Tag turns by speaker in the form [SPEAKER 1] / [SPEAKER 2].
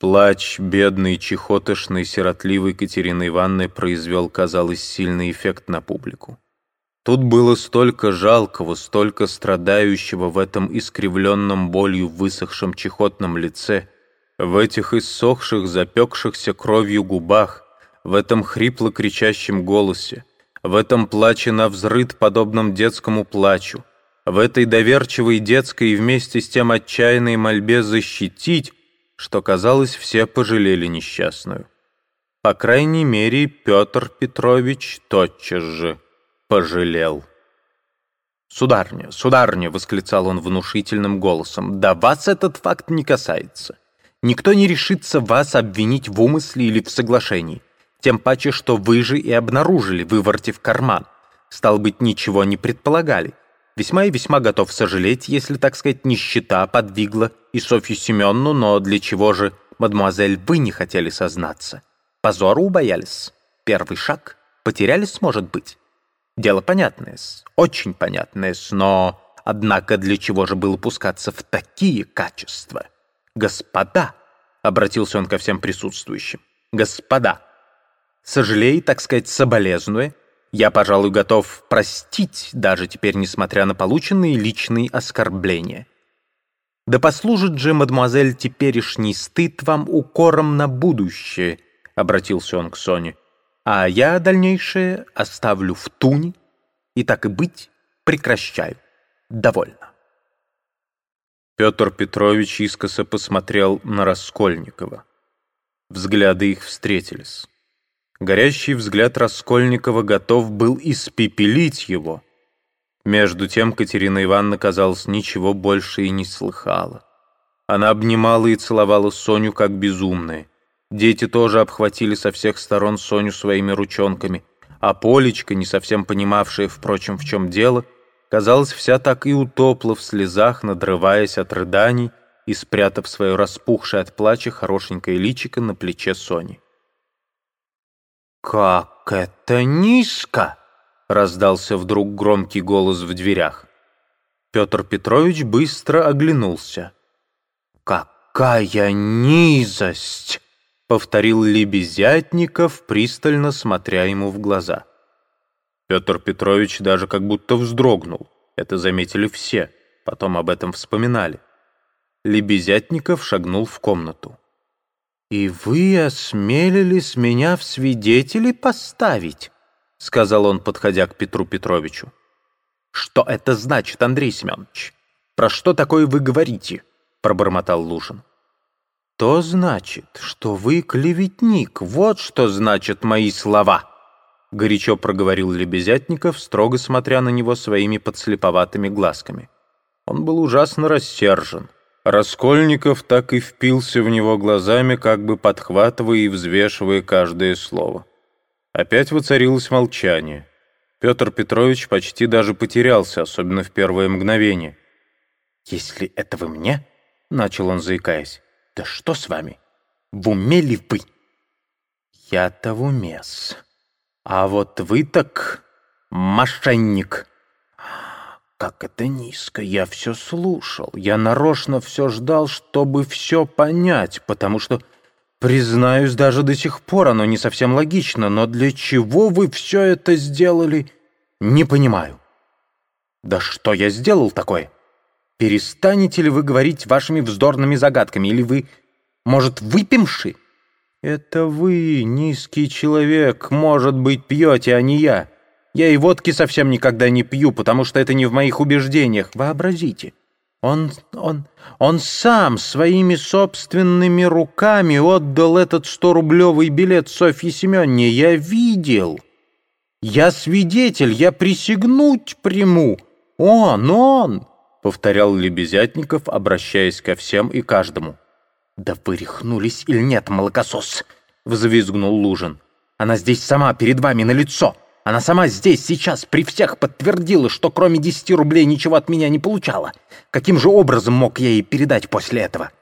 [SPEAKER 1] Плач бедной, чехотошной, сиротливой Катерины Ивановны произвел, казалось, сильный эффект на публику. Тут было столько жалкого, столько страдающего в этом искривленном болью высохшем чехотном лице, в этих иссохших, запекшихся кровью губах, в этом хрипло кричащем голосе, в этом плаче на взрыд, подобном детскому плачу, в этой доверчивой детской и вместе с тем отчаянной мольбе защитить, что, казалось, все пожалели несчастную. По крайней мере, Петр Петрович тотчас же пожалел. «Сударня, сударня!» — восклицал он внушительным голосом. «Да вас этот факт не касается. Никто не решится вас обвинить в умысле или в соглашении. Тем паче, что вы же и обнаружили, выворотив карман. Стал быть, ничего не предполагали. Весьма и весьма готов сожалеть, если, так сказать, нищета подвигла и Софью Семенну, но для чего же, мадемуазель, вы не хотели сознаться? Позору убоялись? Первый шаг? Потерялись, может быть? Дело понятное, очень понятное, но... Однако для чего же было пускаться в такие качества? Господа, — обратился он ко всем присутствующим, — господа, сожалей, так сказать, соболезнуя, я, пожалуй, готов простить, даже теперь, несмотря на полученные личные оскорбления. Да послужит же, мадемуазель, теперешний стыд вам укором на будущее, — обратился он к Соне, — а я дальнейшее оставлю в туне и, так и быть, прекращаю. Довольно. Петр Петрович искоса посмотрел на Раскольникова. Взгляды их встретились. Горящий взгляд Раскольникова готов был испепелить его. Между тем Катерина Ивановна, казалось, ничего больше и не слыхала. Она обнимала и целовала Соню как безумная. Дети тоже обхватили со всех сторон Соню своими ручонками, а Полечка, не совсем понимавшая, впрочем, в чем дело, казалось, вся так и утопла в слезах, надрываясь от рыданий и спрятав свое распухшее от плача хорошенькое личико на плече Сони.
[SPEAKER 2] «Как это низко!» — раздался вдруг громкий голос в дверях.
[SPEAKER 1] Петр Петрович быстро оглянулся.
[SPEAKER 2] «Какая низость!» — повторил Лебезятников, пристально смотря ему в глаза.
[SPEAKER 1] Петр Петрович даже как будто вздрогнул. Это заметили все, потом об этом вспоминали. Лебезятников шагнул в комнату.
[SPEAKER 2] «И вы осмелились меня в свидетели поставить?» — сказал он, подходя к Петру Петровичу.
[SPEAKER 1] «Что это значит, Андрей Семенович? Про что такое вы говорите?» — пробормотал Лужин.
[SPEAKER 2] «То значит, что вы клеветник. Вот что значат мои слова!» — горячо проговорил Лебезятников, строго смотря на него своими подслеповатыми глазками. Он был ужасно рассержен.
[SPEAKER 1] Раскольников так и впился в него глазами, как бы подхватывая и взвешивая каждое слово. Опять воцарилось молчание. Петр Петрович почти даже потерялся, особенно в первое мгновение.
[SPEAKER 2] «Если это вы мне?» — начал он, заикаясь. «Да что с вами? В уме ли вы?» «Я-то в уме-с. А вот вы так мошенник». Как это низко, я все слушал. Я нарочно все ждал, чтобы все понять, потому что, признаюсь, даже до сих пор оно не совсем логично, но для чего вы все это сделали, не понимаю. Да что я сделал такое? Перестанете ли вы говорить вашими вздорными загадками, или вы, может, выпимши? Это вы, низкий человек, может быть, пьете, а не я. Я и водки совсем никогда не пью, потому что это не в моих убеждениях. Вообразите. Он, он, он сам своими собственными руками отдал этот сто-рублевый билет Софье Семенне. Я видел. Я свидетель, я присягнуть приму. Он, он, — повторял Лебезятников, обращаясь ко всем и каждому. «Да вы или нет, молокосос?» — взвизгнул Лужин. «Она здесь сама перед вами на лицо. Она сама здесь, сейчас, при всех подтвердила, что кроме десяти рублей ничего от меня не получала. Каким же образом мог я ей передать после этого?